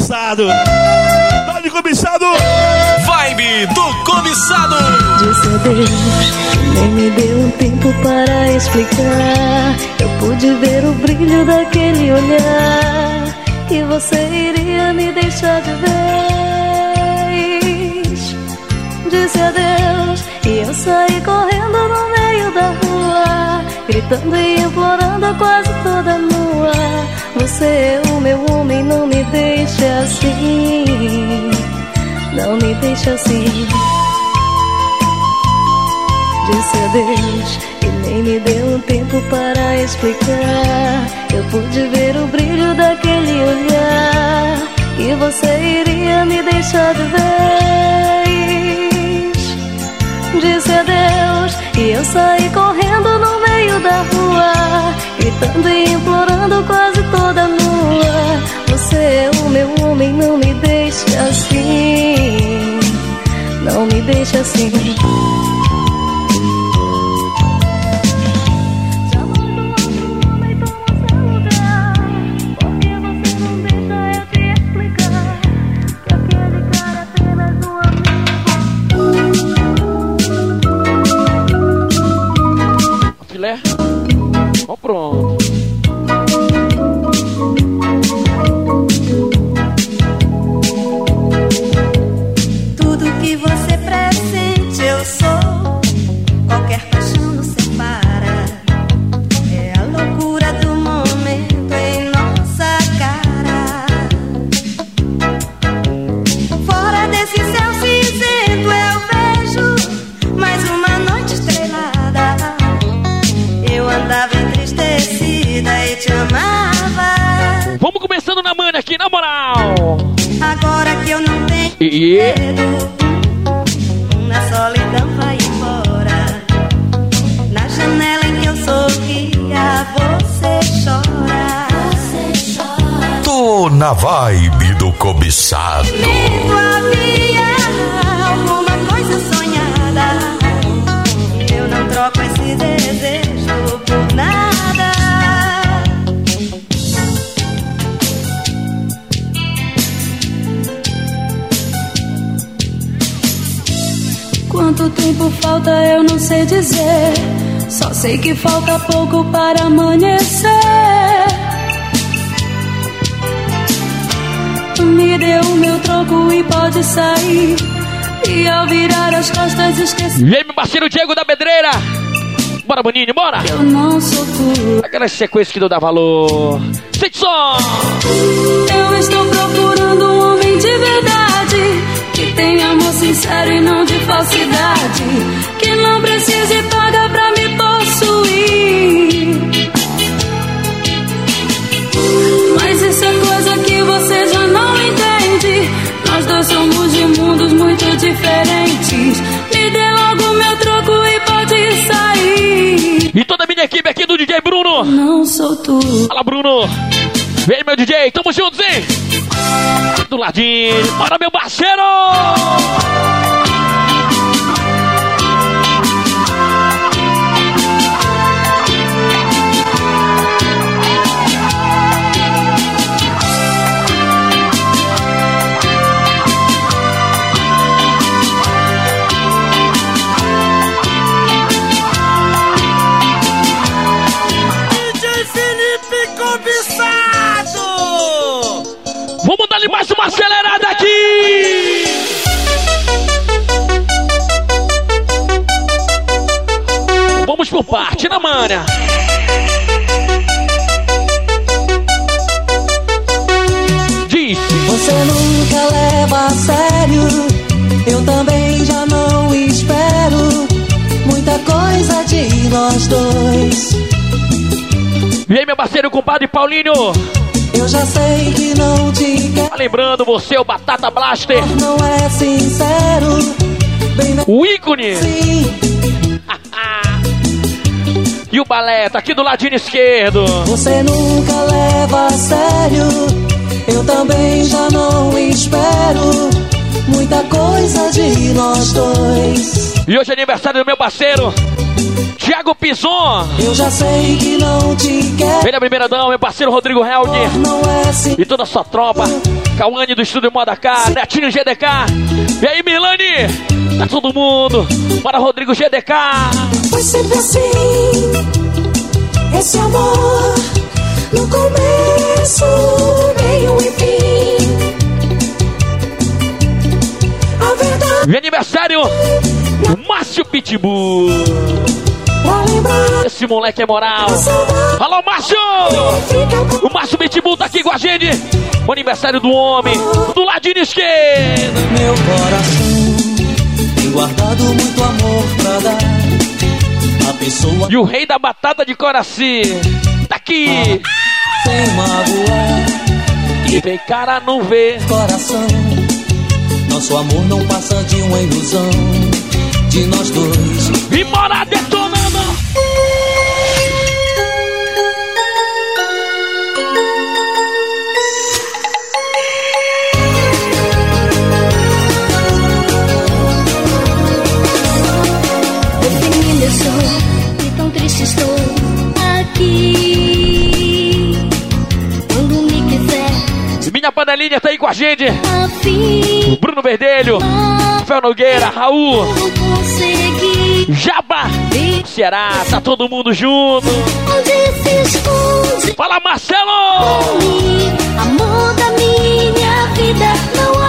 cobiçado. Tá de cobiçado. Vibe do cobiçado. Disse adeus, nem me deu um tempo para explicar. Eu pude ver o brilho daquele olhar. Que você iria me deixar de vez. Disse adeus e eu saí correndo no meio da rua. Gritando e implorando quase toda nua. Você é o meu homem, não me deixe assim. Não me deixe assim. Disse adeus e nem me deu um tempo para explicar. Eu pude ver o brilho daquele olhar. Que você iria me deixar de vez. Disse adeus e eu saí correndo no meio da rua, gritando e implorando quase toda nua. Você é o meu homem, não me deixe assim. Não me deixe assim. E medo, na solidão vai embora. Na janela em que eu sorria, você chora. Tô na vibe do cobiçado. Dentro havia alguma Quanto tempo falta eu não sei dizer. Só sei que falta pouco para amanhecer. Me dê o meu troco e pode sair. E ao virar as costas esqueci E aí, meu parceiro Diego da Pedreira. Bora, Boninho, bora. eu não sou tu. Aquela sequência que não dá valor. Sente. Eu estou Que tenha amor sincero e não de falsidade. Que não precise pagar pra me possuir. Mas isso é coisa que você já não entende. Nós dois somos de mundos muito diferentes. Me dê logo meu troco e pode sair. E toda a minha equipe aqui do DJ Bruno. Não sou tu. Fala, Bruno. Vem, meu DJ. Tamo juntos, hein? Do ladinho. Bora, meu parceiro. Paulinho. Eu já sei que não te quero, Tá lembrando você, o Batata Blaster. não é sincero, bem O ícone. assim. E o balé tá aqui do ladinho esquerdo. Você nunca leva a sério, eu também já não espero muita coisa de nós dois. E hoje é aniversário do meu parceiro, Thiago Pison. Eu já sei que não te quero, Ele é a primeira dama, meu parceiro Rodrigo Held. é assim. E toda a sua tropa. Cauane do Estúdio Moda K, Netinho GDK. E aí, Milani? Tá todo mundo. Bora, Rodrigo GDK. Foi sempre assim, esse amor, no começo, meio e fim. A verdade E aniversário, Márcio Pitbull. Esse moleque é moral. Alô, Márcio! O Márcio Pitbull tá aqui com a gente. O aniversário do homem, do ladinho esquerdo. Meu coração tem guardado muito amor pra dar. A pessoa E o rei da batata de Coraci. Tá aqui. sem magoar. E vem cara não vê. coração. Nosso amor não passa de uma ilusão de nós dois. E bora quiser, Minha panelinha tá aí com a gente. Bruno Verdelho, Rafael Nogueira, Raul, ver Ceará, tá todo mundo junto. Fala, Marcelo! amor da minha vida. Não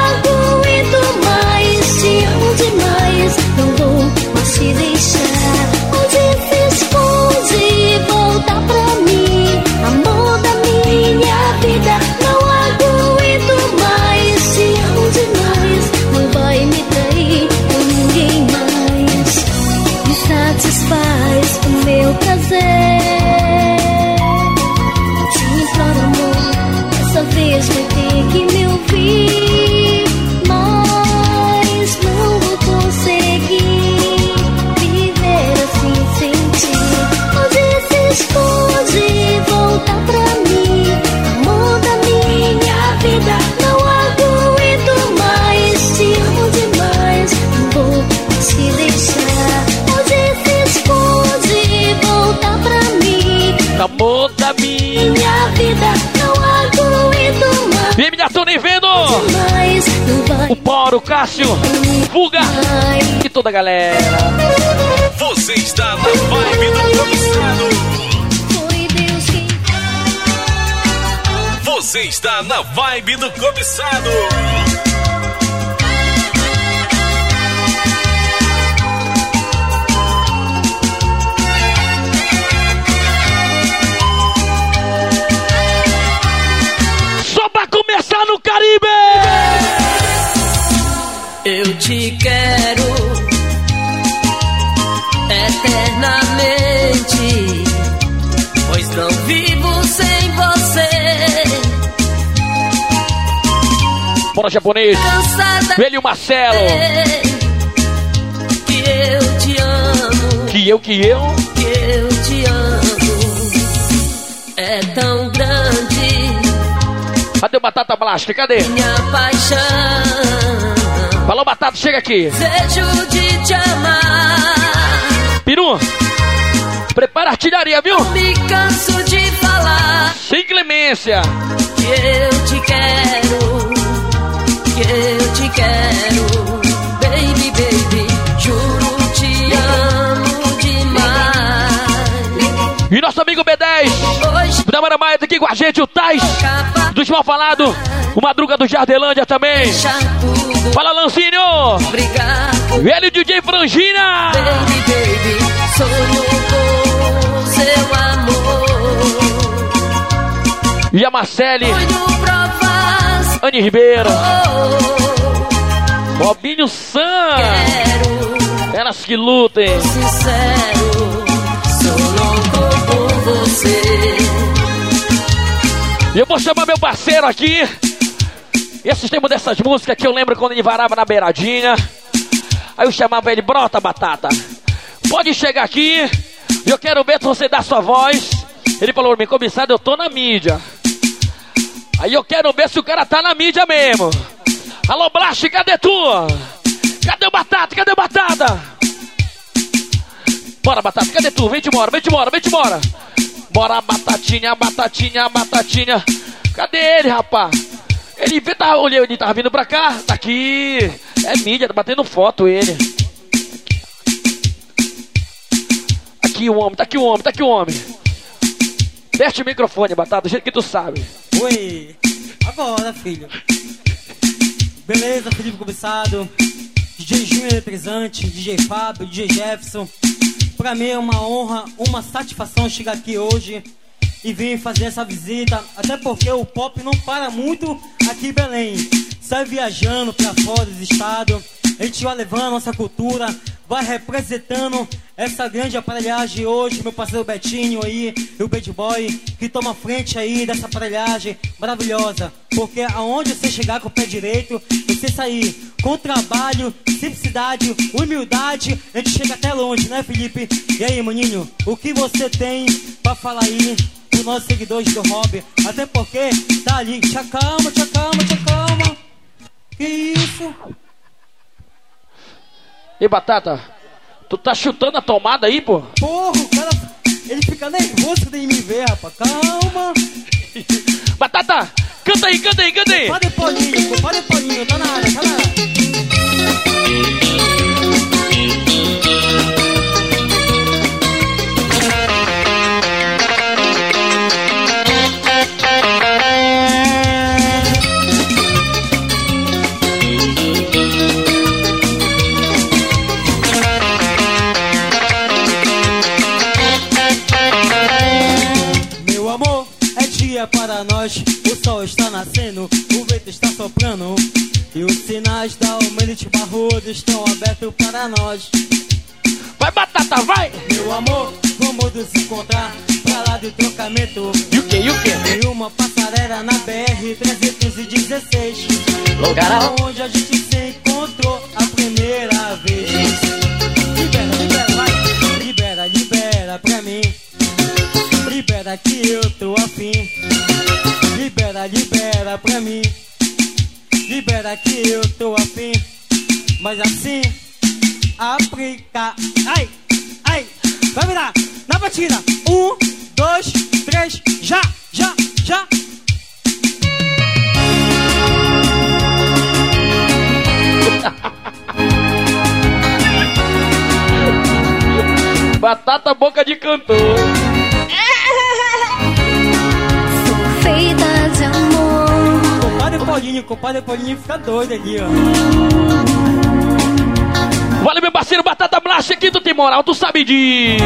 Cássio, Fuga e toda a galera. Você está na vibe do cobiçado. Você está na vibe do cobiçado. Quero eternamente, pois não vivo sem você. Bora, japonês. Velho Marcelo. que eu te amo, Que eu, que eu. que eu te amo. É tão grande Cadê o Batata Blast? Cadê? minha paixão. Falou, Batata, chega aqui. Desejo de te amar. Peru, prepara a artilharia, viu? Me canso de falar Sem clemência. que eu te quero, que eu te quero, baby, baby. Juro te amo demais. E nosso amigo B10, Hoje da Mara Maia, aqui com a gente, o Tais, capa do Mal Falado, o Madruga do Jardelândia também. Fala, Lancinho! obrigado, Velho DJ Frangina! E a Marcele, Anne Ribeiro, oh, Robinho San, quero. elas que lutem. sincero, sou louco por você. Eu vou chamar meu parceiro aqui. Esse tema dessas músicas que eu lembro quando ele varava na beiradinha. Aí eu chamava ele, brota batata. Pode chegar aqui. Eu quero ver se você dá sua voz. Ele falou, me cobiçado, eu tô na mídia. Aí eu quero ver se o cara tá na mídia mesmo. Alô, Blast, cadê tu? Cadê o Batata? Cadê o Batata? Bora, Batata, cadê tu? Vem-te embora, vem-te embora, vem-te embora. Bora, Batatinha, Batatinha, Batatinha. Cadê ele, rapá? Ele vê, tá, olhei, ele tava vindo pra cá, tá aqui. É mídia, tá batendo foto ele. Aqui o homem, tá aqui o homem, tá aqui o homem. Teste o microfone, Batata, do jeito que tu sabe. Oi, agora, filho. Beleza, Felipe Cobiçado, DJ Júnior Eletrizante, DJ Fábio, DJ Jefferson. Pra mim é uma honra, uma satisfação chegar aqui hoje e vir fazer essa visita, até porque o pop não para muito aqui em Belém. Sai viajando pra fora do estado, a gente vai levando nossa cultura, vai representando essa grande aparelhagem hoje, meu parceiro Betinho aí, e o Bad Boy, que toma frente aí dessa aparelhagem maravilhosa. Porque aonde você chegar com o pé direito, você sair com trabalho, simplicidade, humildade, a gente chega até longe, né, Felipe? E aí, maninho, o que você tem pra falar aí pros nossos seguidores do hobby? Até porque tá ali, te acalma, te acalma, te acalma. Que isso? E Batata, tu tá chutando a tomada aí, pô? Porra, o cara, ele fica nervoso ele me vê, rapaz. Calma. Batata, canta aí, canta aí, canta aí. Padre Paulinho, Padre Paulinho, tá na área, tá na área. Para nós. O sol está nascendo, o vento está soprando. E os sinais da Humanity Barroso estão abertos para nós. Vai, Batata, vai! Meu amor, vamos nos encontrar pra lá do trocamento. E o que, e o que? Em uma passarela na BR 316. Lugar onde a gente se encontrou a primeira vez. Libera, libera, vai. Libera, libera pra mim. Libera que eu tô afim. Libera, libera pra mim. Libera que eu tô afim. Mas assim, aplica. Ai, ai, vai virar. Na batida. Um, dois, três, já, já, já. Batata boca de cantor. Paulinho, compadre Paulinho fica doido ali, ó. Vale, meu parceiro Batata Blast aqui, tu tem moral, tu sabe disso.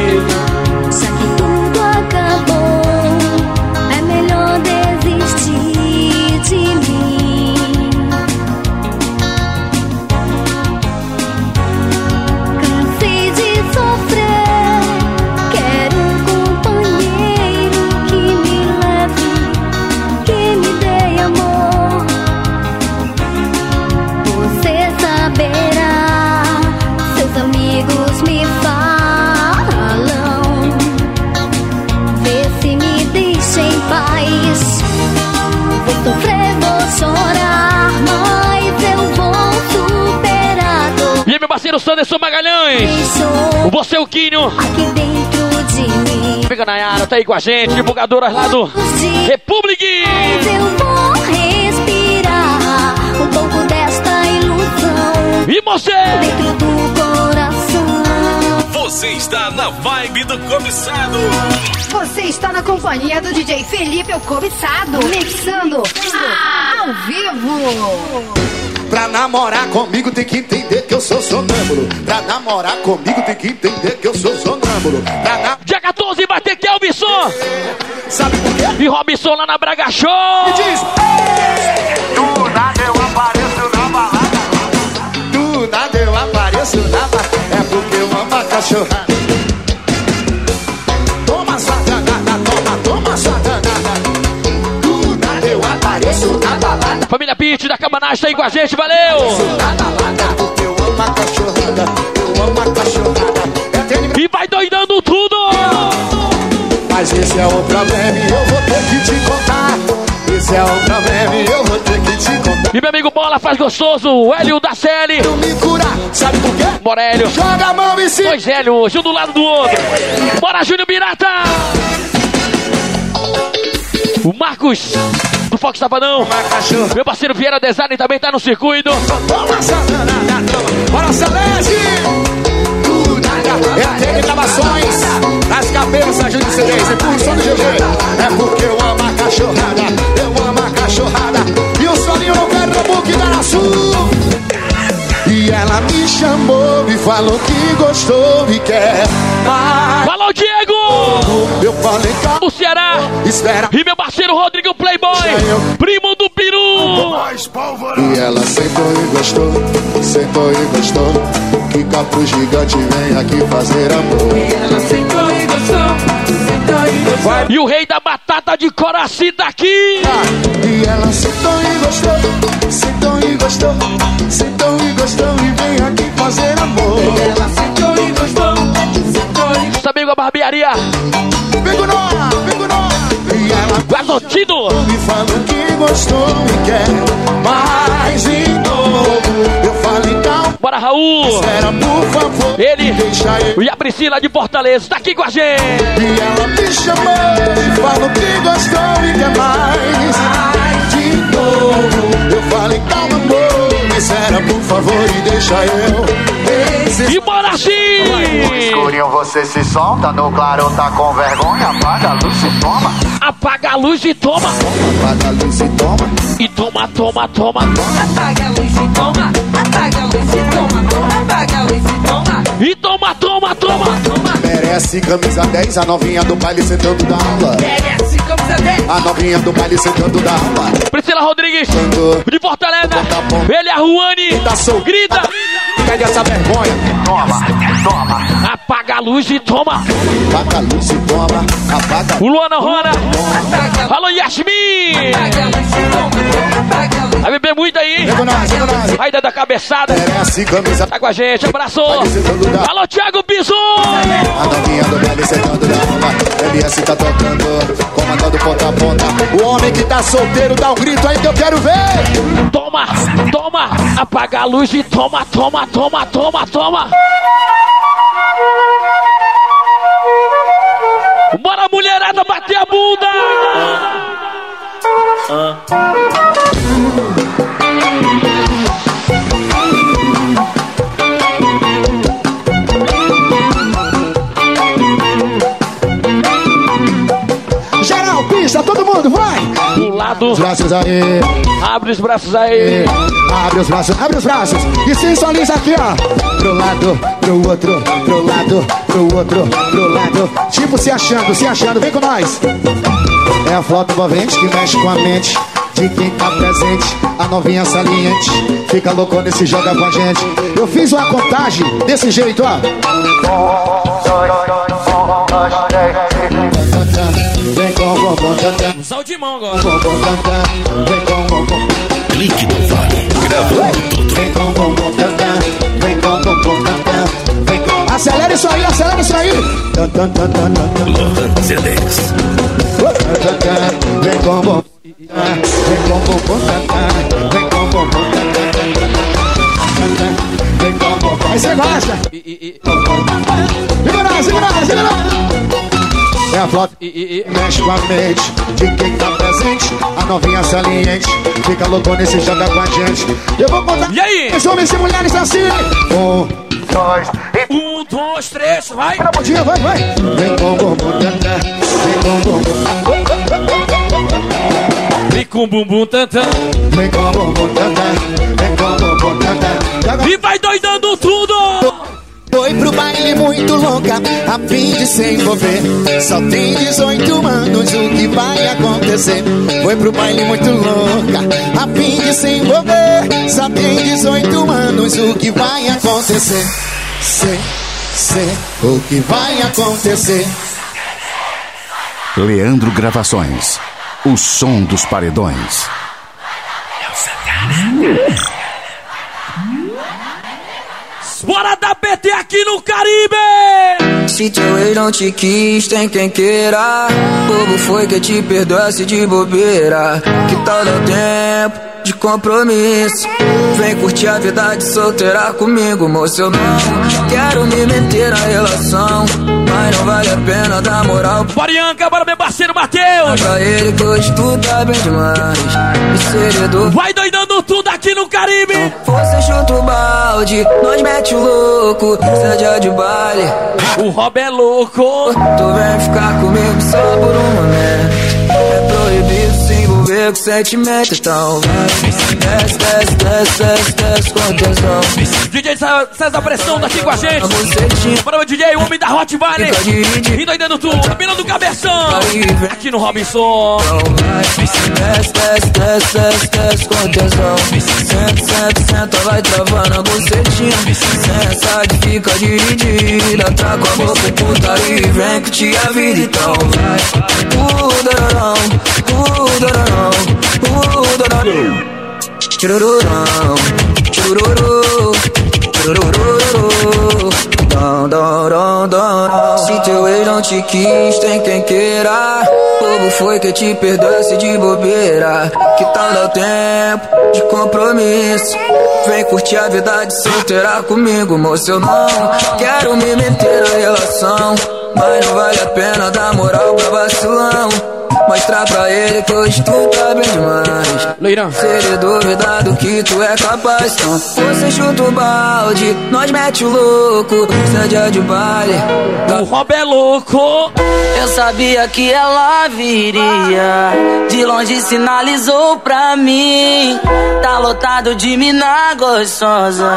Parceiro Sanderson Magalhães. Você, o Quinho. aqui dentro de mim. Fica Nayara, tá aí com a gente, divulgadoras lá do Republic. Mas eu vou respirar um pouco desta ilusão E você? dentro do coração. Você está na vibe do cobiçado. Você está na companhia do DJ Felipe o Cobiçado, mixando ah, ao vivo. Pra namorar comigo tem que entender que eu sou sonâmbulo. Pra namorar comigo tem que entender que eu sou sonâmbulo. Na... Dia 14 vai ter Kelvison Sabe por quê? e Robson lá na Braga Show. Diz! Do nada eu apareço na balada. Do nada eu apareço na balada. É porque eu amo a cachorrada. Toma sua danada, toma, toma sua danada. Do nada eu apareço na balada. Família Pit da Cabanagem tá aí com a gente, valeu. E vai doidando tudo. Mas esse é o problema e eu vou ter que te contar. Esse é o problema e eu vou ter que te contar. E meu amigo Bola faz gostoso, o Hélio da série. Eu me curar, sabe por quê? Morélio. Joga a mão e se. Dois Hélio hoje, um do lado do outro. Bora, Júnior Birata. O Marcos do Fox Sabadão. Meu parceiro Vieira Design também tá no circuito. Toma essa danada, Bora, Celeste! É a Tele Gravações. Nas cabeças, Júlio C10. É por som do GG. É porque eu amo a cachorrada. Eu amo a cachorrada. E o solinho no Carnabuque da Sul. E ela me chamou e falou que gostou e quer mais. Falou, Diego! Eu falei, calma, O Ceará. espera. E meu parceiro Rodrigo Playboy. Primo do Peru. E ela sentou e gostou, sentou e gostou. Que capro gigante vem aqui fazer amor. Vai, E o rei da batata de Coraci tá aqui. E ela sentou e gostou, sentou e gostou, sentou e gostou e vem aqui fazer amor. Ela sentou barbearia. Vem nós, vem com nós. E ela Gasotido. me falou que gostou e quer mais de novo. Eu falei, calma, Bora, Raul. espera, por favor. Ele Deixa eu. e a Priscila de Fortaleza tá aqui com a gente. E ela me chamou e falou que gostou e quer mais Ai, de novo Eu falei, calma amor, me espera por favor e deixa eu E bora No sim! escurinho você se solta, no claro tá com vergonha Apaga a luz e toma Apaga a luz e toma. Apaga a luz e toma E toma, toma, toma. Apaga a luz e toma, apaga a luz e toma, apaga a luz e toma, E toma, toma, toma. toma. Merece camisa 10, a novinha do baile sentando da aula Merece camisa 10. A novinha do baile sentando da aula Priscila Rodrigues de Fortaleza. Ele é a Ruane. tá Grita. Pede essa vergonha Toma, toma Apaga a luz e toma. Apaga a luz e toma Apaga O Luana Rona. toma Alô, Yasmin. Apaga a luz e toma, apaga a luz Vai beber muito aí. Ainda da cabeçada. Merece camisa Tá com a gente. Abraço. Alô, Thiago Bison. A novinha do baile sentando da onda MS tá tocando Comandando ponta a ponta O homem que tá solteiro dá um grito aí que eu quero ver Toma, toma. Apaga a luz e toma, toma, toma, toma, toma. Bora, mulherada, bater a bunda. Geral, pista, todo mundo, vai! Do lado, Os braços aí. Abre os braços aí. Abre os braços, abre os braços. E sensualiza aqui, ó. Pro lado, pro outro Pro lado, pro outro Pro lado. Tipo se achando, se achando, vem com nós. É a flota envolvente que mexe com a mente de quem tá presente, a novinha saliente Fica louco nesse joga com a gente. Eu fiz uma contagem desse jeito, ó Vem com o bombom tantã, Sal de mão agora. bombom tantã Vem com o bombom Clique no Vale. Gravando tudo. Vem com o bombom tantã, vem com o bombom tantã, vem com... Acelera isso aí, acelera isso aí! Lohan CDs. Vem com o bombom vem com o bombom tantã, vem com o bombom tantã, tantã, vem com o bombom... Aí você gosta! Segura, segura, segura! É a flota e, e, mexe com a mente de quem tá presente. A novinha saliente fica louco nesse joga com a gente. Eu vou contar. E aí? Os homens e mulheres assim. Um, dois, e Um, dois, três, vai. Bom dia, vai, vai. Vem com o bumbum, tantã. Vem com o bumbum. E com bumbum tantã. Vem com bumbum, tantã. Vem com bumbum, tantã. E vai doidando tudo. Foi pro baile muito louca, a fim de se envolver. Só tem 18 anos, o que vai acontecer? Foi pro baile muito louca, a fim de se envolver. Só tem 18 anos, o que vai acontecer? Sei, sei, o que vai acontecer? Leandro Gravações. O som dos paredões. Bora dar PT aqui no Caribe. Se teu ex não te quis, tem quem queira. Bobo foi que te perdoasse de bobeira. Que tal dar tempo de compromisso? Vem curtir a vida de solteira comigo, moço. Eu não quero me meter na relação. Mas não vale a pena dar moral Borianca, bora meu parceiro Matheus pra ele que hoje tu tá bem demais. Segredo Vai doidando tudo aqui no Caribe Você chuta o balde, nós mete o louco, seja de baile. O Rob é louco Tu vem ficar comigo só por um momento. É com sentimento, então. Desce, desce, desce, desce, desce com atenção. DJ César Pressão tá aqui com a gente A bucetinha Bora meu DJ, o homem da Hot Valley. E doidando tudo, pirando do cabeção. Aqui no Robinson Então. Desce, desce, desce, desce, desce com atenção. Senta, senta, senta, vai travando a bucetinha. Senta que fica dividida. Tá com a boca putaria e vem que te a vida, então vai. Uh, dararão, uh, dararão, Chururururu, churururu, churururu, churururu. Se teu ex não te quis, tem quem queira. Povo foi que te perdoasse de bobeira. Que tal dar o tempo de compromisso? Vem curtir a vida de solteira comigo, moço. Eu não quero me meter na relação. Mas não vale a pena dar moral pra vacilão. Mostrar pra ele que hoje tu tá bem demais. Leirão Se ele duvidar do que tu é capaz, então você chuta o balde, nós mete o louco, seja de baile. O Rob é louco Eu sabia que ela viria. De longe sinalizou pra mim. Tá lotado de mina gostosa.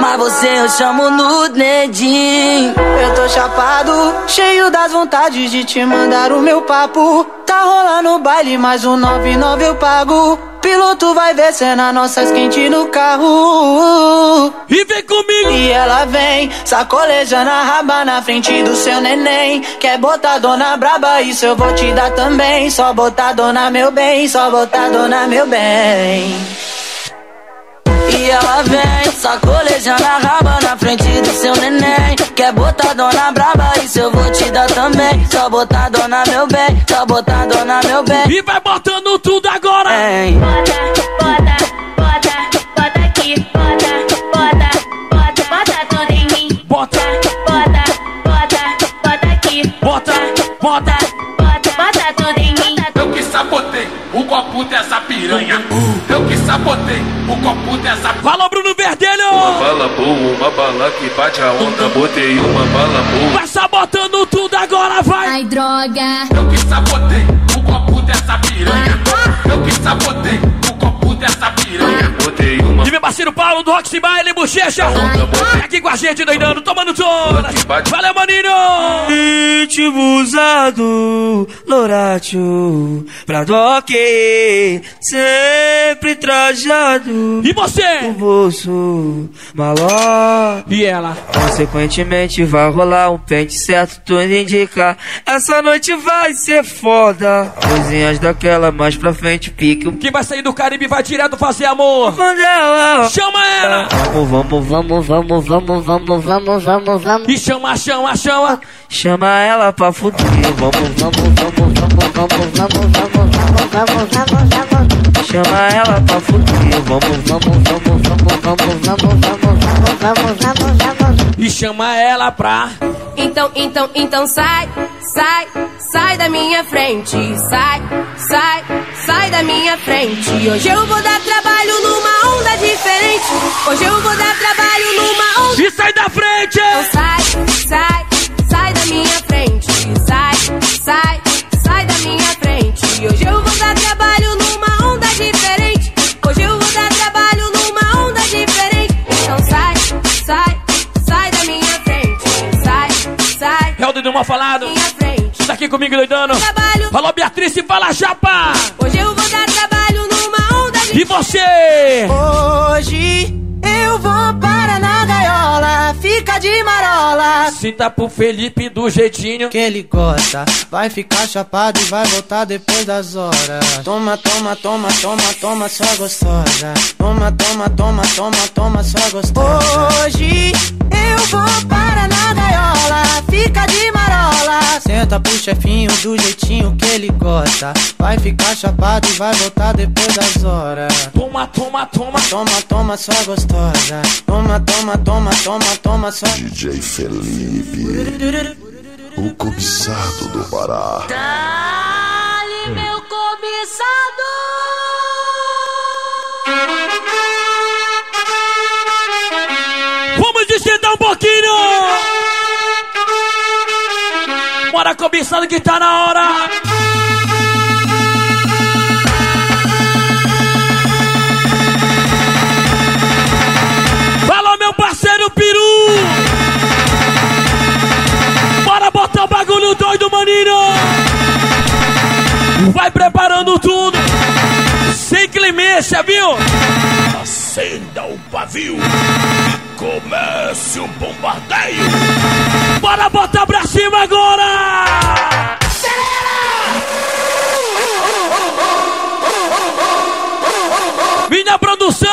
Mas você eu chamo no dedinho. Eu tô chapado, cheio das vontades de te mandar o meu papo. Tá rolando baile, mais um 99 eu pago. Piloto vai descendo a nossas quentes no carro. E vem comigo E ela vem, sacolejando a raba na frente do seu neném. Quer botar dona braba, isso eu vou te dar também. Só botar dona meu bem, só botar dona meu bem. E ela vem, sacolejando a raba na frente do seu neném. Quer botar dona braba, isso eu vou te dar também. Só botar dona meu bem, só botar dona meu bem. E vai botando tudo agora Hein. Bota, bota, bota, bota aqui, bota, bota, bota, bota tudo em mim. Bota, Bota, bota, bota aqui, bota, bota bota, bota tudo em mim. Eu que sabotei copo dessa piranha. Eu que sabotei o copo dessa Fala Bruno Verdelho Bala boa, uma bala que bate a onda. Botei uma bala boa. Vai sabotando tudo agora, vai Ai, droga. Eu que sabotei o copo dessa piranha. Eu que sabotei o copo dessa piranha. Botei uma E meu parceiro Paulo do Roxy Bar, ele bochecha Tá aqui com a gente, doidando, tomando todas Valeu, maninho Ritmo usado, Loratio, pra doc, sempre trajado, E você? bolso, maló. E ela? Consequentemente vai rolar um pente certo, tudo indica. Essa noite vai ser foda. Coisinhas daquela mais pra frente, pique o Quem vai sair do Caribe vai direto fazer amor. Chama ela Vamos, vamos, vamos, vamos, vamos, vamos, vamos, vamos, vamos. E chama, chama, chama Chama ela pra fuder. Vamos, vamos, vamos, vamos, vamos, vamos, vamos, vamos, vamos, vamos, vamos. Chama ela pra fuder. Vamos, vamos, vamos, vamos, vamos, vamos, vamos, vamos, vamos, vamos, vamos. E chama ela pra Então, então, então sai, sai, sai da minha frente. Sai, sai, sai da minha frente. Hoje eu vou dar trabalho numa onda diferente. Hoje eu vou dar trabalho numa onda. E sai da frente Então sai, sai, sai da minha frente. Sai, sai, sai da minha frente. Hoje eu vou dar trabalho numa É o dedo mal falado. Tá aqui comigo, doidando Trabalho, Falou Beatriz e fala japa hoje eu vou dar trabalho numa onda E diferente. você? Hoje eu vou para na gaiola, fica de marola. Sinta pro Felipe do jeitinho Que ele gosta, vai ficar chapado e vai voltar depois das horas. Toma, toma, toma, toma, toma, sua gostosa. Toma, toma, toma, toma, toma, sua gostosa. Hoje eu vou para na gaiola, fica de marola. Senta pro chefinho do jeitinho que ele gosta. Vai ficar chapado e vai voltar depois das horas. Toma, toma, toma Toma, toma, sua gostosa. Toma, toma, toma, toma, toma, sua. DJ Felipe. o cobiçado do Pará. Dale, meu cobiçado! Vamos descendar um pouquinho! Bora cobiçado que tá na hora! Fala meu parceiro Peru! Bora botar o bagulho doido, maninho! Vai preparando tudo! Sem clemência, viu? Acenda o pavio comece o bombardeio. Bora botar cima agora! Minha produção!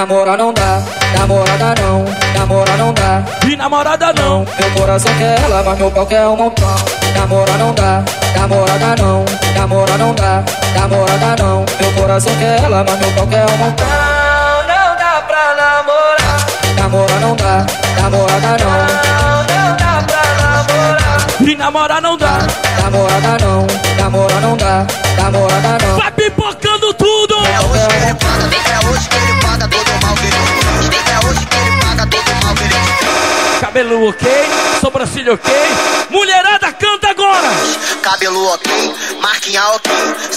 Namorar não dá, namorada não, namorar não dá. E namorada não. Meu coração quer ela, mas meu pau quer um montão. Namorar não dá, namorada não, namorar não dá, namorada não. Meu coração quer ela, mas meu pau quer um montão. Não, não dá pra namorar. Namorar não dá, namorada não. Não dá pra namorar. E namorar não dá. Namorada não, namorar não dá, namorada não. Vai pipocando tudo! É hoje que ele paga, é hoje que ele paga todo mal. É hoje que ele paga todo mal que ele fez. Cabelo ok, sobrancelha ok. Mulherada, canta agora! Cabelo ok, marquinha ok,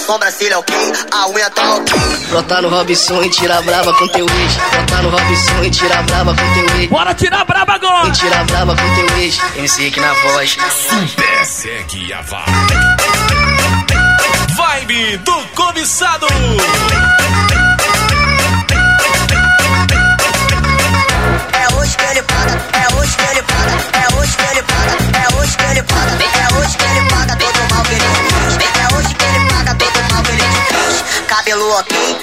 sobrancelha ok, a unha tá ok. Brotar no Robson e tirar brava com teu ex. Brotar no Robson e tirar brava com teu ex. Bora tirar brava agora! E tirar brava com teu ex. MC aqui na voz. Super segue a vibe. Vibe do cobiçado. É hoje que ele paga, é hoje que ele paga, é hoje que ele paga, é hoje que ele paga, é hoje que ele paga todo mal que ele fez. É hoje que ele paga todo mal que ele fez. Cabelo ok,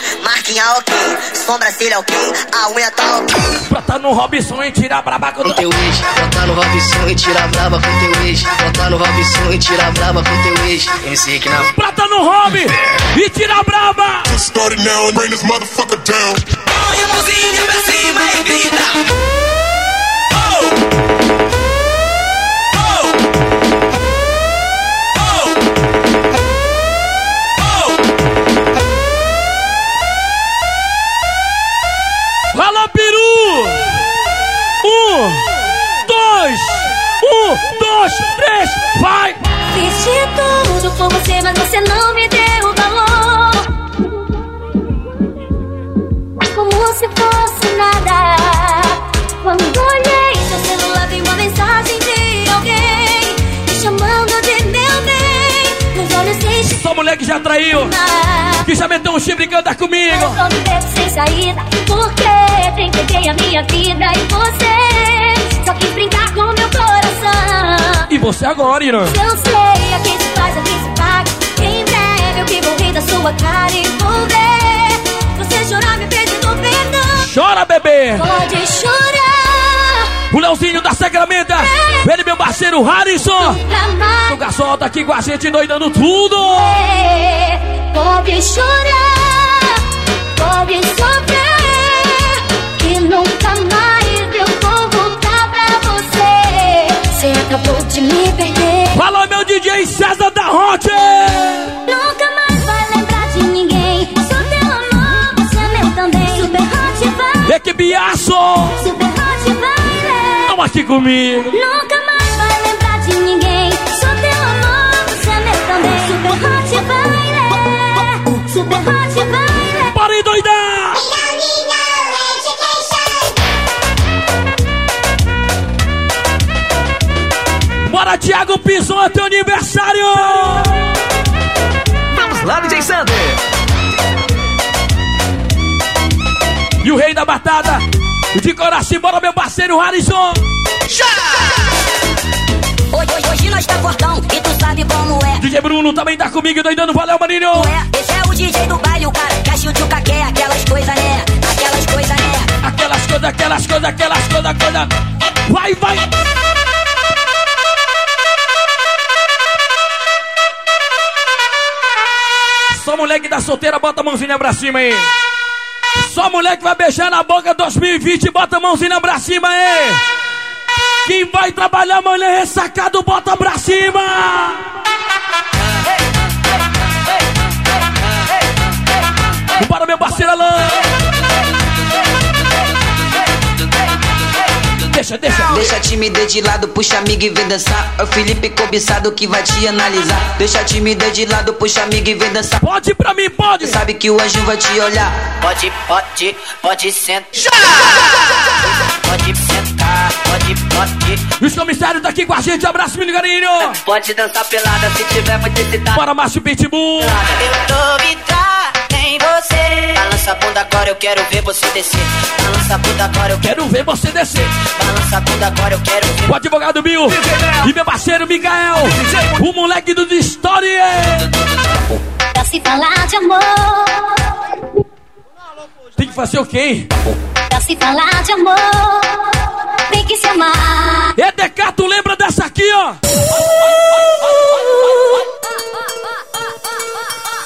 marquinha ok, sobrancelha ok, a unha tá ok. Brotar no Robson e tirar brava com Com teu ex. Brotar no Robson e tirar brava com teu ex. Brotar no Robson e tirar brava com teu ex. MC aqui na Brota no Rob e tira brava! Start it now and bring this motherfucker down. Põe a mãozinha pra cima e grita. Fala, dois, três, vai! Fiz de tudo por você, mas você não me deu valor. Como se fosse nada. Quando olhei seu celular, vi uma mensagem de alguém me chamando de meu bem. Nos olhos sem Só mulher que já traiu, que já meteu um chifre e canta comigo. Só me vejo sem saída, porque entreguei a minha vida e você só quis brincar. E você agora, Irã? Eu sei, a quem se faz, a quem se paga. Em breve eu que vou rir da sua cara e vou ver você chorar me pedindo perdão. Chora, bebê! Pode chorar, O Leozinho da Sacramenta, ele meu parceiro Harrison. O garçom tá aqui com a gente doidando tudo. Pode chorar, pode sofrer, que nunca mais acabou de me perder. Fala, meu DJ César da Hot! Nunca mais vai lembrar de ninguém. Sou teu amor, você é meu também. Super hot vai, Equipe Aço! super hot vai, Tamo aqui comigo. Nunca mais vai lembrar de ninguém. Sou teu amor, você é meu também. Super hot vai, super hot vai. Bora endoidar! Bora, Thiago Pison, é teu aniversário! Vamos lá DJ Sander. E o rei da batata, de coração, bora meu parceiro Harrison. Já! Hoje, hoje, hoje nós tá fortão e tu sabe como é. DJ Bruno também tá comigo, doidando, valeu, maninho. É, esse é o DJ do baile, o cara que o tchuca quer, aquelas coisas, né? Aquelas coisas, né? Aquelas coisas, aquelas coisas, aquelas coisas, coisas. Vai, vai! Mulher que tá solteira, bota a mãozinha pra cima aí. Só mulher que vai beijar na boca 2020, bota a mãozinha pra cima aí. Quem vai trabalhar amanhã ressacado, bota pra cima. Para meu parceiro Alain. Deixa, deixa. Deixa a timidez de lado, puxa amigo e vem dançar. É o Felipe cobiçado que vai te analisar. Deixa a timidez de lado, puxa amigo e vem dançar. Pode pra mim, pode. Sabe que o anjo vai te olhar. Pode, pode, pode sentar. Pode sentar, pode, pode. Os comissários daqui com a gente, abraço, menino garinho. Pode dançar pelada se tiver muito excitado. Para Márcio Pitbull. Eu tô vidrado em você. Balança a bunda agora, eu quero ver você descer. Balança a bunda agora, eu quero ver você descer. Balança a bunda agora, eu quero ver. O advogado Bill e meu parceiro Miguel, o moleque do Story. Pra se falar de amor. Tem que fazer o quê? Pra se falar de amor, tem que se amar. EDK, tu lembra dessa aqui, ó? E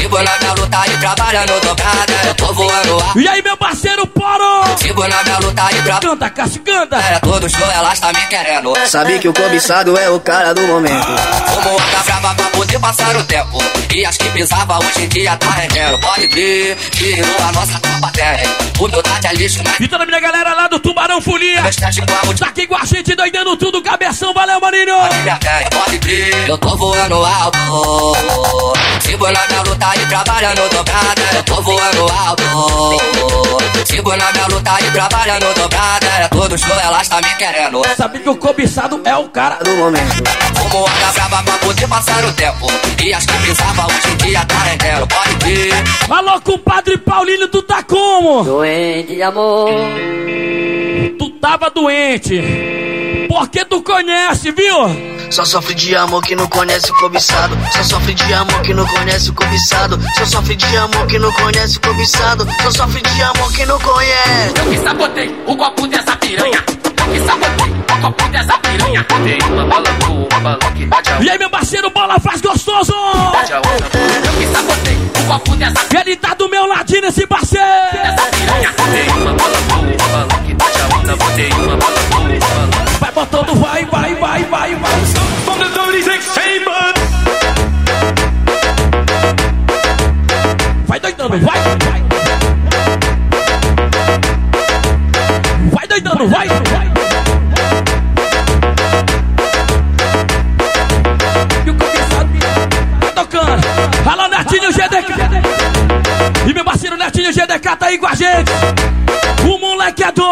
sigo na minha luta e trabalhando dobrada. Eu tô voando alto. E aí, meu parceiro Poro! Sigo na minha luta e pra... Canta, Cássio, canta! É todo show, elas tá me querendo. Sabe que o cobiçado é o cara do momento. Como anda brava pra poder passar o tempo. E as que pisava hoje em dia tá rendendo. Pode vir, virou a nossa tropa tem. Humildade é lixo, né? E toda a minha galera lá do Tubarão Folia. Tá aqui com a gente, doidando tudo, cabeção, valeu, maninho! Pode vir, eu tô voando alto. Sigo na minha luta e trabalhando dobrada. Eu tô voando alto. Sigo na minha luta e trabalhando dobrada. É todo show, elas tá me querendo. Sabe que o cobiçado é o cara do momento. Como anda brava pra poder passar o tempo. E as que pisava hoje em dia tá rendendo. Pode vir. Alô, compadre Paulinho, tu tá como? Doente de amor. Tu tava doente. Porque tu conhece, viu? Só sofre de amor que não conhece o cobiçado. Só sofre de amor que não conhece o cobiçado. Só sofre de amor que não conhece o cobiçado. Só sofre de amor que não conhece. Eu que sabotei o copo dessa piranha. Eu que sabotei o copo dessa piranha. Tem uma bala uma bala que bate a E aí, meu parceiro, bola faz gostoso! Bate a onda Eu que sabotei o copo dessa Ele tá do meu ladinho, esse parceiro! Dessa piranha. Tem uma bala uma bala que bate a onda. Tem uma bala boa, uma bala. Vai botando, vai, vai, vai, vai, vai. From the 36 chamber. Doidando, vai, vai. Doidando, vai. E o cobiçado tá tocando. Alô, Netinho GDK. E meu parceiro Netinho GDK tá aí com a gente. O moleque é doido.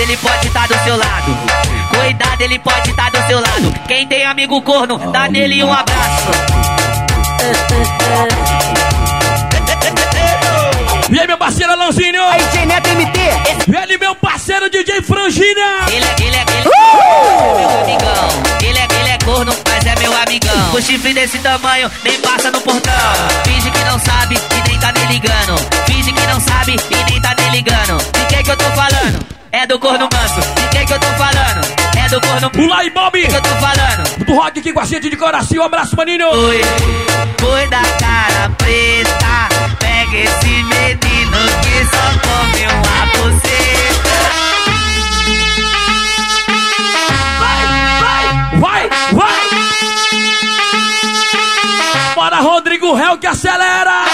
Cuidado, ele pode estar do seu lado. Cuidado, ele pode estar do seu lado. Quem tem amigo corno, dá nele um abraço. E aí, meu parceiro Alãozinho? Aí, DJ Neto MT. Ele, meu parceiro DJ Frangina! Ele é, ele é, ele Uh! é meu amigão. Ele é, ele é corno, mas é meu amigão. O chifre desse tamanho nem passa no portão. Finge que não sabe e nem tá nem ligando. Finge que não sabe e nem tá nem ligando. De quem que eu tô falando? É do corno manso. De quem que eu tô falando? É do corno. Pula aí, Bob. que eu tô falando? Do rock aqui com a gente de coração. Um abraço, maninho. Oi, foi da cara preta. Pega esse menino que só come uma buceta. Vai, vai. Bora, Rodrigo Réu, que acelera.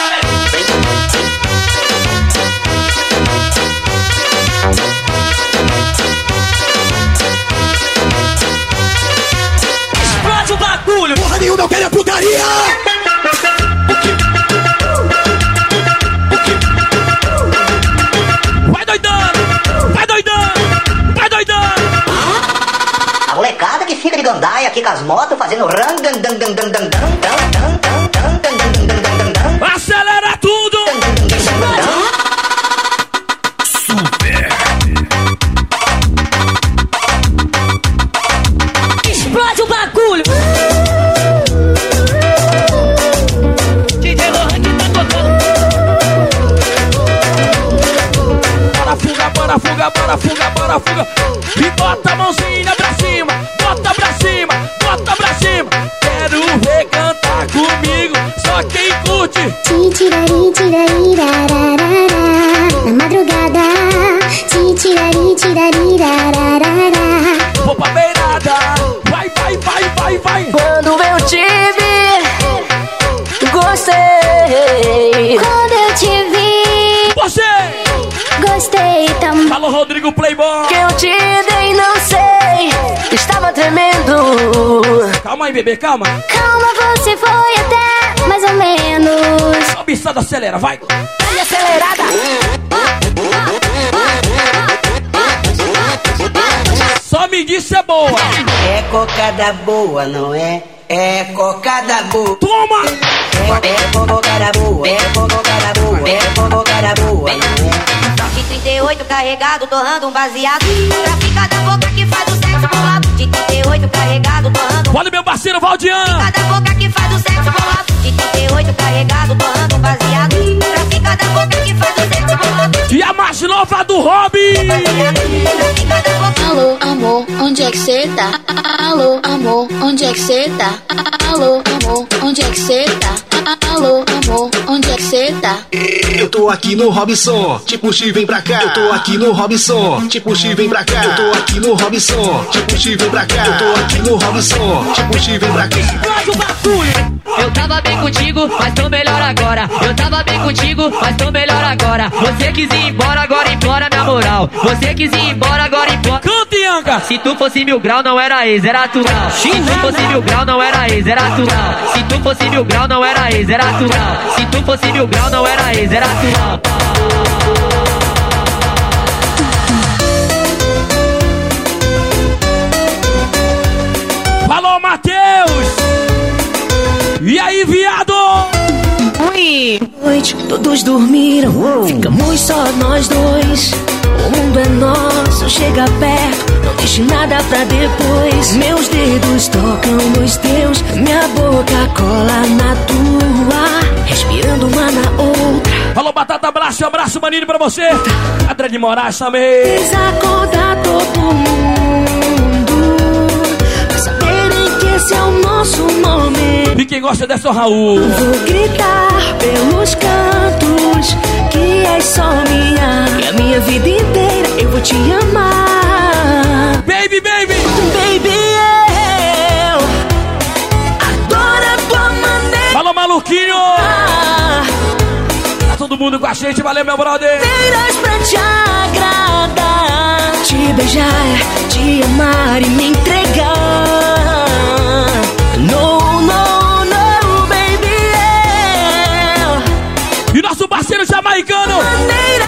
Bagulho! Porra nenhuma, eu quero é putaria! Vai doidando, vai doidando, vai doidando. A molecada que fica de gandaia aqui com as motos fazendo ran dan dan dan dan dan dan dan dan dan dan dan dan dan dan dan fuga. E bota a mãozinha Rodrigo Playboy. Que eu te dei, não sei. Estava tremendo. Calma aí, bebê, calma. Calma, você foi até mais ou menos. Obsado, acelera, vai. E acelerada. Só me disse é boa. É cocada boa, não é? É cocada boa. Toma! É, é cocada boa, é cocada boa, é cocada boa, não é? Toque 38 carregado, torrando um baseado. Pra ficar da boca que faz o sexo bolado. De 38 carregado, torrando Olha meu parceiro Valdian. Fica da boca que faz o sexo bolado. De 38 carregado, torrando um baseado. Pra ficar da boca que faz o sexo bolado. E a mais nova do Hobby. Alô, amor, onde é que cê tá? Alô, amor, onde é que cê tá? Alô, amor, onde é que cê tá? Alô, amor, onde é que cê tá? Eu tô aqui no Robson, tipo X vem pra cá. Eu tô aqui no Robson, tipo X vem pra cá. Eu tô aqui no Robson, tipo X vem pra cá. Eu tô aqui no Robson, tipo X vem pra cá. Explode o bagulho! Eu tava bem contigo, mas tô melhor agora. Eu tava bem contigo, mas tô melhor agora. Você quis ir embora, agora implora minha moral. Você quis ir embora, agora implora. Canta, Ianga! Se tu fosse mil grau, não era ex, era atual. Se tu fosse mil grau, não era ex, era atual. Se tu fosse mil grau, não era ex, era atual. Se tu fosse mil grau, não era ex, era. Falou, Matheus! E aí, viado? Noite, todos dormiram. Ficamos só nós dois. O mundo é nosso, chega perto. Não deixe nada pra depois. Meus dedos tocam nos teus. Minha boca cola na tua. Respirando uma na outra. Falou, Batata, abraço, abraço, maninho pra você. Adriane Moraes também. Fiz acordar todo mundo. Esse é o nosso momento. E quem gosta dessa é Raul. Vou gritar pelos cantos que és só minha. E a minha vida inteira eu vou te amar. Baby, baby! Baby, eu adoro a tua maneira. Falou, maluquinho! Tá todo mundo com a gente, valeu, meu brother! Maneiras pra te agradar. Te beijar, te amar e me entregar.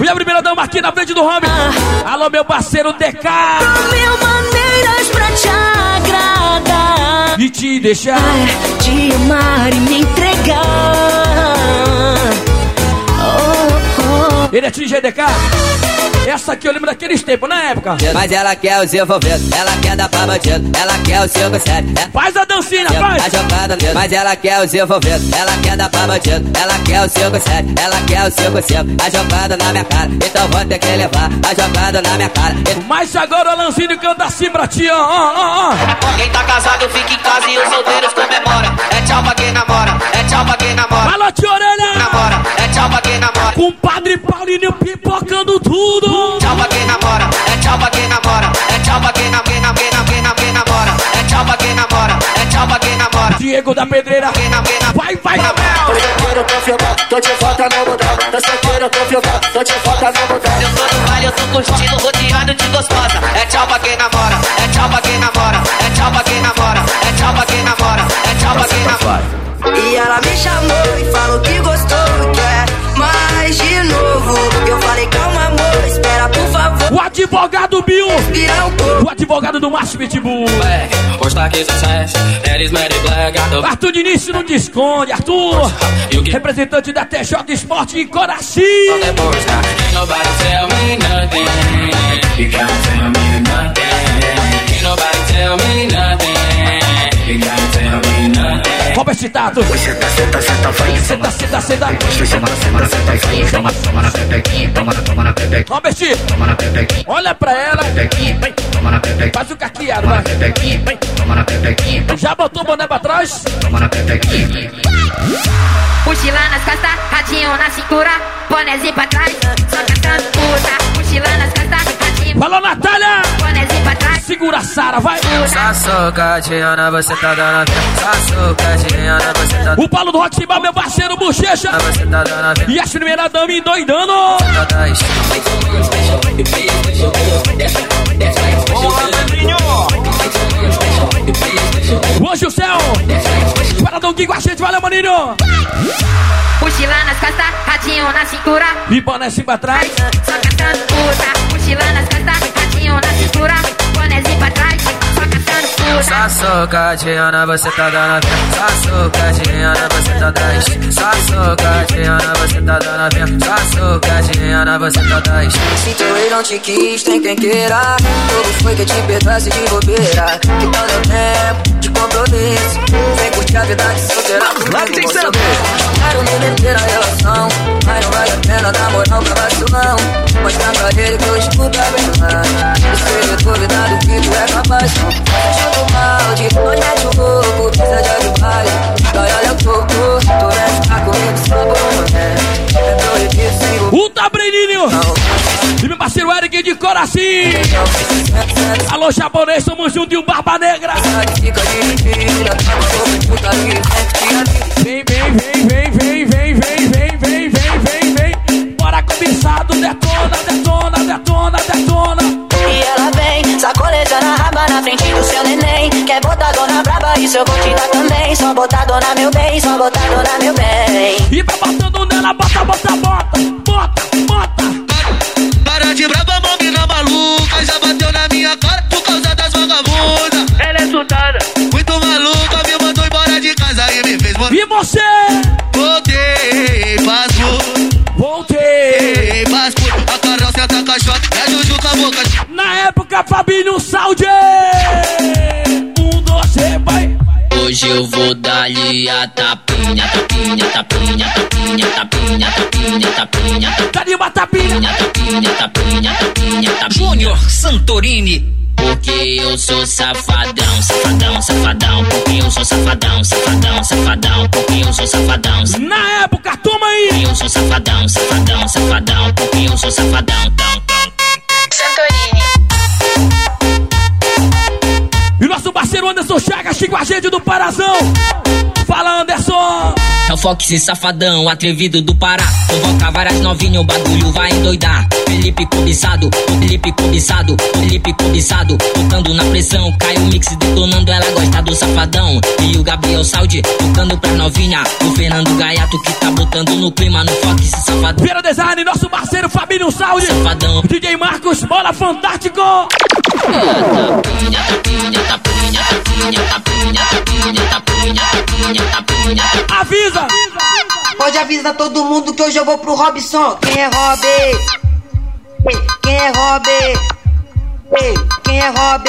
E a primeira dama aqui na frente do home. Alô, meu parceiro DK! mil maneiras pra te agradar. E te deixar. Te amar e me entregar. Ele é TGDK. Essa aqui eu lembro daqueles tempos, na época. Mas ela quer os envolvidos, ela quer dar pra bandido, ela quer o 5 7. Faz a dancinha, faz. A jogada mesmo. Mas ela quer os envolvidos, ela quer dar pra bandido, ela quer o 5 7, ela quer o 5 5. A jogada na minha cara, então vou ter que levar a jogada na minha cara. Mas agora o Lanzinho canta assim pra ti, ó, ó, ó. Quem tá casado fica em casa e os solteiros comemora. É tchau pra quem namora, é tchau pra quem namora. Fala, orelha! Namora, é tchau pra quem namora. Com o padre Paulinho pipocando tudo. Tchau pra quem namora, é tchau pra quem namora. É tchau pra quem namora, quem namora, quem namora, quem namora. É tchau pra quem namora, é tchau pra quem namora. Diego da Pedreira. Quem namora. Vai, vai, Tô solteiro, confirmado, tô de volta no mudão. Tô solteiro, confirmado, tô de volta no mudão. Eu tô no baile, eu tô curtindo, rodeado de gostosa. É tchau pra quem namora, é tchau pra quem namora. É tchau pra quem namora, é tchau pra quem namora. É tchau pra quem namora. E ela me chamou e falou que gostou novo. Eu falei, calma, amor, espera, por favor. O advogado Bill. Um. O advogado do Márcio Pitbull. Hoje tá aqui sucesso, eles metem black, Arthur Diniz não te esconde, Arthur. Representante da TJ Esporte em Coraci. Depois, tá? Ain't nobody tell me nothing. You can't tell me nothing. Tato. Senta, senta, senta, vai. Senta, senta, senta. Senta, senta, senta, vai. Toma, toma na pepequinha, toma, toma na pepequinha. Robert, Toma na pepequinha. olha pra ela. Vem, toma na pepequinha. Faz o caqueado, Toma na vai. pepequinha, vem, toma na pepequinha. Já botou o boné pra trás? Toma na pepequinha. Mochila nas costas, ratinho na cintura, bonézinho pra trás, só cantando puta. Falou, Natália! Segura a Sara, vai! Só socadinha, você tá dando Só socadinha, você tá O Paulo do Rock Cibá, meu parceiro Bochecha. Você tá dando E as primeiras damas endoidando. Hoje o céu. Paradão Gui com a gente, valeu, maninho. Mochila nas costas, ratinho na cintura, E pra trás. só cantando puta. Mochila nas costas, ratinho na cintura, bonézinho pra trás, puta. Só socadinha, você tá dando Só socadinha, você tá dando Só socadinha, você tá dando Só socadinha, você tá dando Se teu ex não te quis, tem quem queira. Como foi que te perdoasse de bobeira? Que tal deu tempo de compromisso? Vem curtir a vida de solteira comigo. Você Quero me meter na relação, mas não vale a pena dar moral pra vacilão. Mostrar pra ele que eu escuto a verdade. E se ele duvidar do que tu é capaz, não passo mal onde o corpo, pisa de olho vale. Olha o corpo, tu tá comigo só por? Né? É proibido. Puta, Breninho! E meu parceiro Eric de Coracim! Alô, japonês, somos juntos de um Barba Negra! Fica de mentira, tá puta eu vou te dar também. Só botar dona meu bem, só botar dona meu bem. E vai botando nela, bota, bota, bota, bota, bota. Para de brava, mina maluca. Já bateu na minha cara por causa das vagabundas. Ela é surtada. Muito maluca, me mandou embora de casa e me fez voltar. E você? Voltei, passou. Voltei. Passou. A Carol senta caixota a Juju com a boca. Na época, Fabinho Saúde. Hoje eu vou dar-lhe a tapinha, tapinha, tapinha, tapinha, tapinha, tapinha, tapinha, Cadê uma tapinha? tapinha, tapinha, tapinha, tapinha. Júnior Santorini. Porque eu sou safadão, safadão, safadão. Porque eu sou safadão, safadão, safadão. Porque eu sou safadão. Na época, toma aí. Porque eu sou safadão, safadão, safadão. Porque eu sou safadão, tão, Anderson aqui com a gente do Parazão. Fala, Anderson. São Fox e safadão, atrevido do Pará. Convoca várias novinhas, o bagulho vai endoidar. Felipe cobiçado, Felipe cobiçado, Felipe cobiçado. Tocando na pressão, cai o mix detonando, ela gosta do safadão. E o Gabriel Saldi tocando pra novinha. O Fernando Gaiato que tá botando no clima no Fox safadão. Vira Design, nosso parceiro Fabinho Saldi. Safadão. DJ Marcos, bola fantástico. Tapinha, tapinha, tapinha, tapinha, tapinha, tapinha, tapinha, tapinha. Avisa. Pode avisar todo mundo que hoje eu vou pro Robson. Quem é Rob? Quem é Rob? Quem é Rob?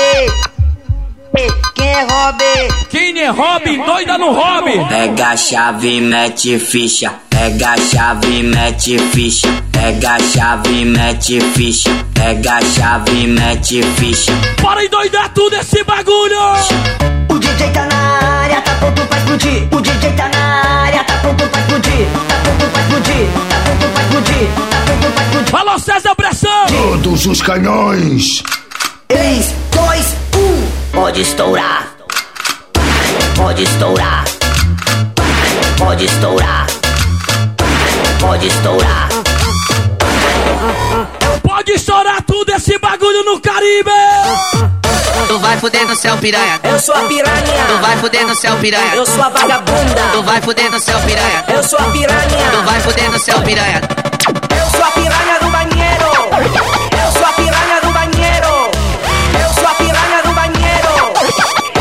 Quem é Rob? Quem é Robin? Doida no Robin. Pega a chave, mete ficha. Pega a chave, mete ficha. Pega a chave, mete ficha. Pega a chave, mete ficha. Bora endoidar tudo esse bagulho! O DJ tá na área, tá pronto pra explodir. O DJ tá na área, tá pronto pra explodir. Tá pronto pra explodir. Tá pronto pra explodir. Tá pronto pra explodir. Alô, César Pressão! Todos os canhões. 3, 2, 1. Pode estourar. Pode estourar. Pode estourar. Pode estourar. Pode estourar tudo esse bagulho no Caribe! Tu vai fuder no céu, piranha. Eu sou a piranha. Tu vai fuder no céu, piranha. Eu sou a vagabunda. Tu vai fuder no céu, piranha. Eu sou a piranha. Tu vai fuder no céu, piranha. Eu sou a piranha do banheiro. Eu sou a piranha do banheiro. Eu sou a piranha do banheiro.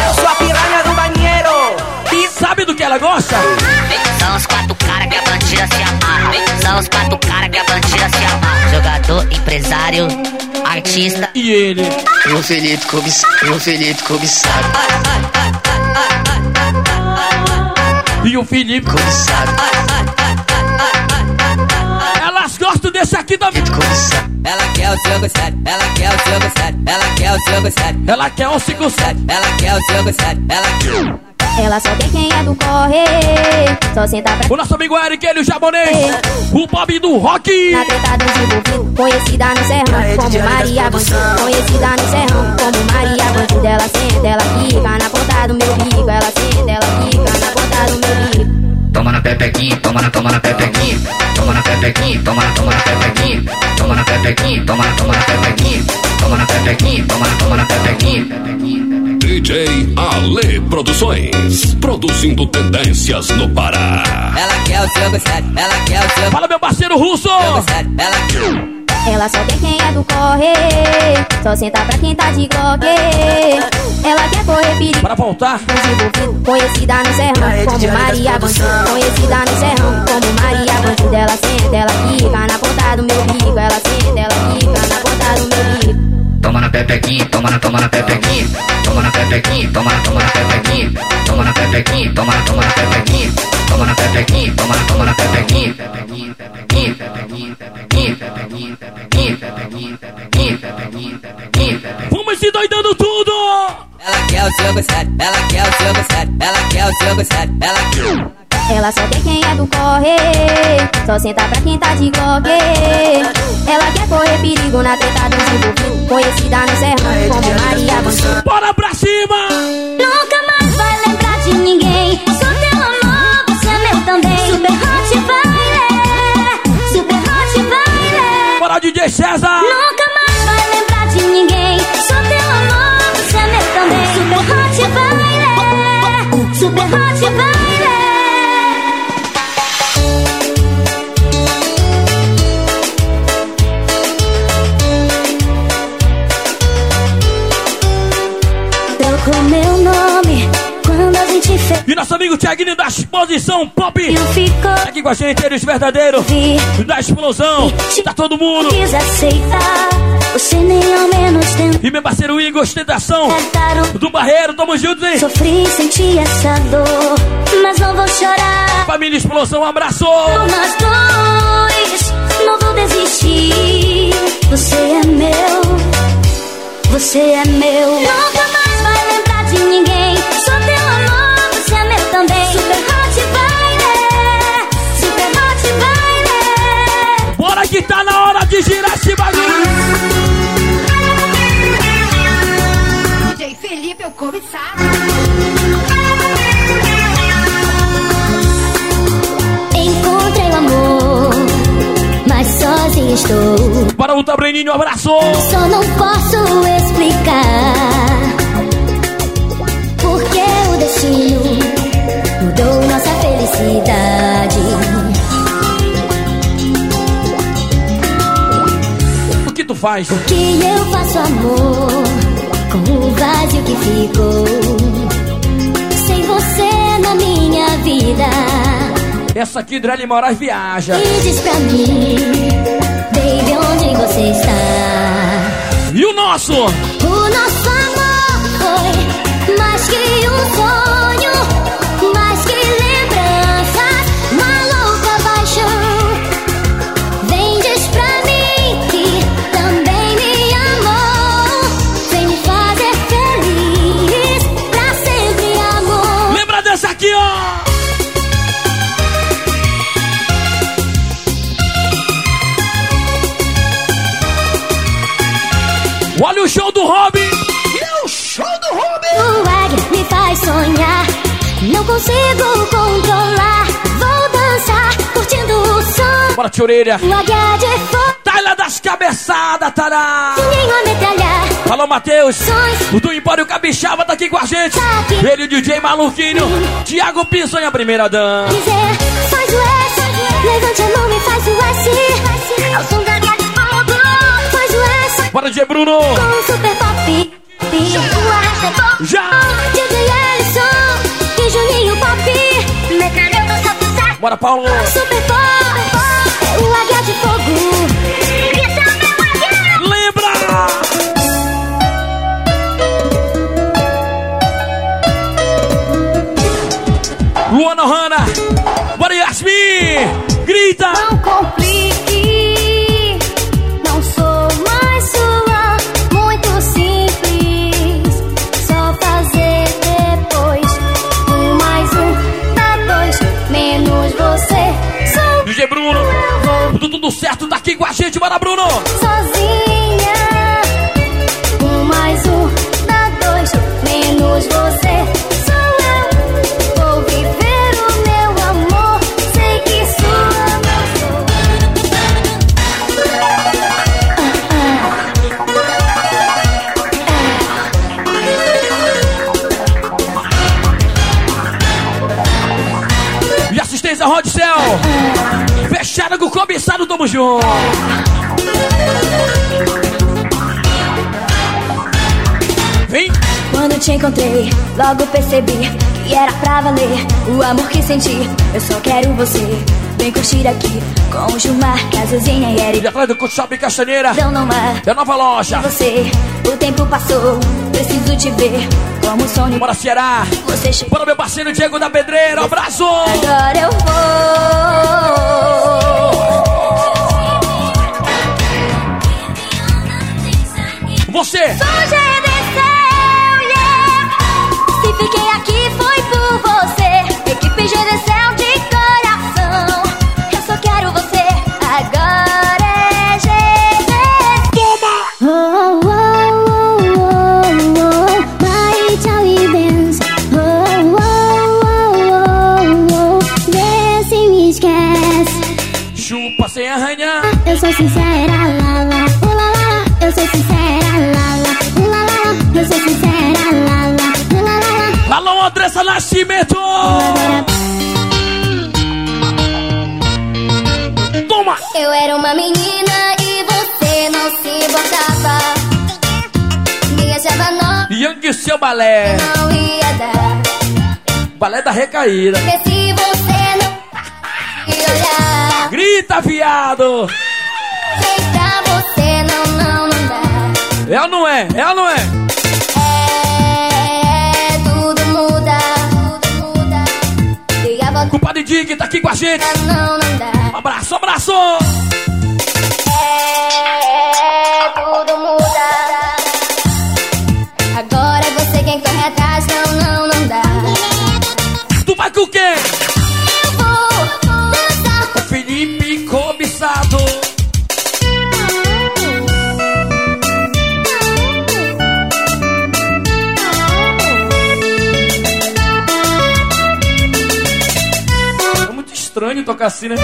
Eu sou a piranha do banheiro. E sabe do que ela gosta? São os quatro caras que a bandida se amarra. São os quatro caras que a bandida se amarra. Jogador, empresário, artista. E ele? E o Felipe cobiçado. E o Felipe cobiçado. E o Felipe? Cobiçado. Elas gostam desse aqui também. Ela quer o jogo sério, ela quer o jogo sério, ela quer o jogo sério, Ela quer um 5 7 ela quer o jogo sério, ela quer. Ela só tem quem é do corre. Só senta pra O nosso amigo Eric, ele, o japonês. O Bob do rock. na treta envolvidos. Conhecida no serrão como Maria Bandida. Conhecida no serrão como Maria Bandida. Ela senta, ela fica na ponta do meu bico. Ela senta, ela fica na ponta do meu bico. Toma na pepequinha, toma na, toma na pepequinha. Toma na pepequinha, toma na, toma na pepequinha. Toma na pepequinha, toma na, toma na pepequinha. Toma na pepequinha, toma na, toma na pepequinha. DJ Ale Produções. Produzindo tendências no Pará. Ela quer o jogo sério, ela quer o jogo Fala, meu parceiro russo. ela quer. Ela só tem quem é do corre. Só senta pra quem tá de glock. Ela quer correr perigo. Para voltar. Conhecida no serrão como Maria Bandida. Conhecida no serrão como Maria Bandida. Ela senta, ela fica na ponta do meu bico. Ela senta, ela fica na ponta do meu bico. Toma na pepequinha, toma na, toma na pepequinha. Toma na pepequinha, toma na, toma na pepequinha. Toma na pepequinha, toma na, toma na pepequinha. Toma na pepequinha, toma na, toma na pepequinha. Pepequinha, pepequinha, pepequinha, pepequinha, pepequinha, pepequinha, pepequinha, pepequinha, pepequinha, pepequinha, pepequinha. Vamos se doidando tudo. Ela quer o jogo sério, ela quer o jogo sério, ela quer o jogo sério, ela quer. Ela só tem quem é do corre. Só senta pra quem tá de glock. Ela quer correr perigo na treta dos envolvidos. Conhecida no serrão como Maria Bandida. Bora pra cima. Nunca mais vai lembrar de ninguém. Sou teu amor, você é meu também. Super hot baile, super hot baile. Bora, DJ César. Nunca nosso amigo Tiaguinho da Exposição Pop. E ficou. Aqui com a gente, eles verdadeiros. Da explosão. Tá todo mundo. Você nem ao menos. E meu parceiro Igor, ostentação. Do Barreiro, tamo juntos, hein? Sofri, senti essa dor, mas não vou chorar. Família Explosão, um abraço. Nós dois, não vou desistir. Você é meu, você é meu. Nunca mais vai lembrar de ninguém. Estou. Para o Tabreninho, um abraço. Só não posso explicar porque o destino mudou nossa felicidade. O que tu faz? Que eu faço amor com o vazio que ficou sem você na minha vida. Essa aqui, Drelly Moraes Viaja. E diz pra mim, baby, onde você está? E o nosso? O nosso amor foi mais que um sonho, tia orelha! Talha das cabeçadas, tará! Alô, Matheus! O do Empório Capixaba tá aqui com a gente! Ele, o DJ Maluquinho! E a primeira dama! Faz o S. Levante a mão e faz o S. É o som da. Faz o S. Bora, DJ Bruno! Com o super pop. É. Já! DJ Ellison e Juninho Pop. Metralhando certo. Bora, Paulo! Super pop. O águia de fogo. Grita, meu águia. Lembra! Luana Hanna! Bora, Yasmin! Grita! Não complique. Gente, bora, Bruno! Tamo junto! Vem! Quando te encontrei, logo percebi que era pra valer o amor que senti. Eu só quero você. Vem curtir aqui com o Gilmar, Casuzinha e Eric. E atrás do Shopping Castanheira! Então não há É a nova loja! você. O tempo passou, preciso te ver como sonho. Bora, Ceará! Você chegou. Bora, meu parceiro Diego da Pedreira! Abraço! Agora eu vou. Você! Já desceu, yeah. Se fiquei aqui foi por você. Nascimento! Toma! Eu era uma menina e você não se importava. Me achava nova, Yang seu balé! não ia dar. Balé da recaída! Porque se você não me olhar, Grita, viado! sei pra você não, não, não dá. É ou não é? É ou não? É, Dig tá aqui com a gente! não, não dá. Abraço, assim, né?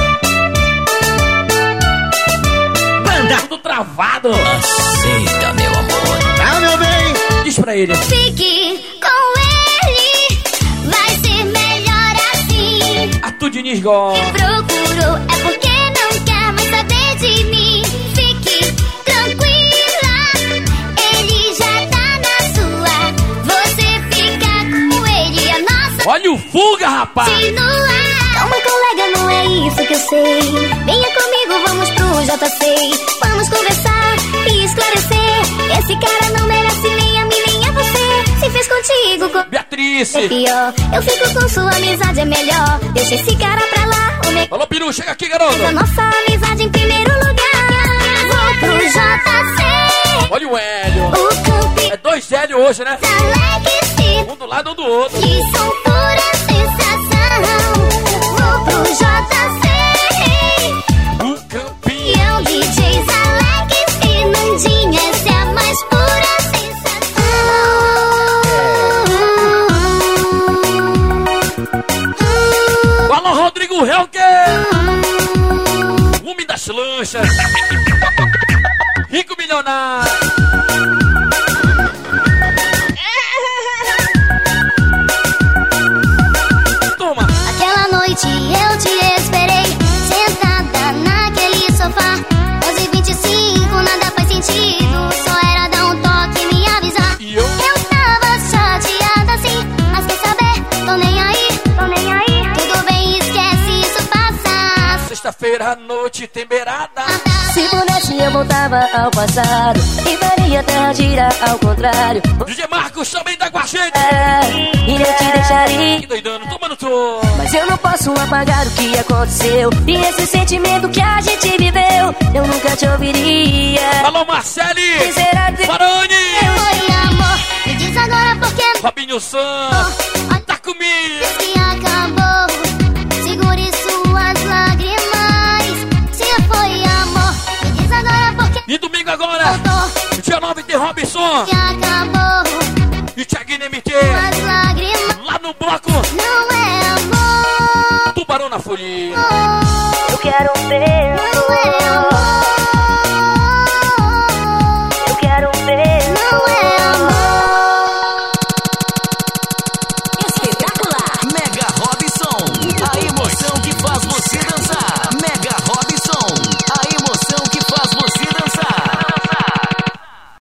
Banda! Tudo travado! Aceita, meu amor. Ah, meu bem! Diz pra ele. Fique com ele, vai ser melhor assim. Arthur Diniz gosta. Procuro é porque não quer mais saber de mim. Fique tranquila, ele já tá na sua. Você fica com ele, a nossa Olha o fuga, rapaz! continua. Como colega no sei. Venha comigo, vamos pro JC. Vamos conversar e esclarecer. Esse cara não merece nem a mim, nem a você. Se fez contigo, com... Beatriz. é pior. Eu fico com sua amizade, é melhor. Deixa esse cara pra lá. O me... Alô, Peru, chega aqui, garoto. A nossa amizade em primeiro lugar. Vou pro JC. Olha o Hélio. O campi É dois Hélio hoje, né? Um do lado, um do outro. Que são pura sensação. Vou pro JC. Voltava ao passado e faria a terra girar ao contrário. DJ Marcos também tá com a gente. É, e eu te deixaria. Que doidando, tomando. Mas eu não posso apagar o que aconteceu E esse sentimento que a gente viveu Eu nunca te ouviria Alô, Marcele. Dizer adeus Baroni. Foi amor Me diz agora por que Fabinho San. Bloco. Não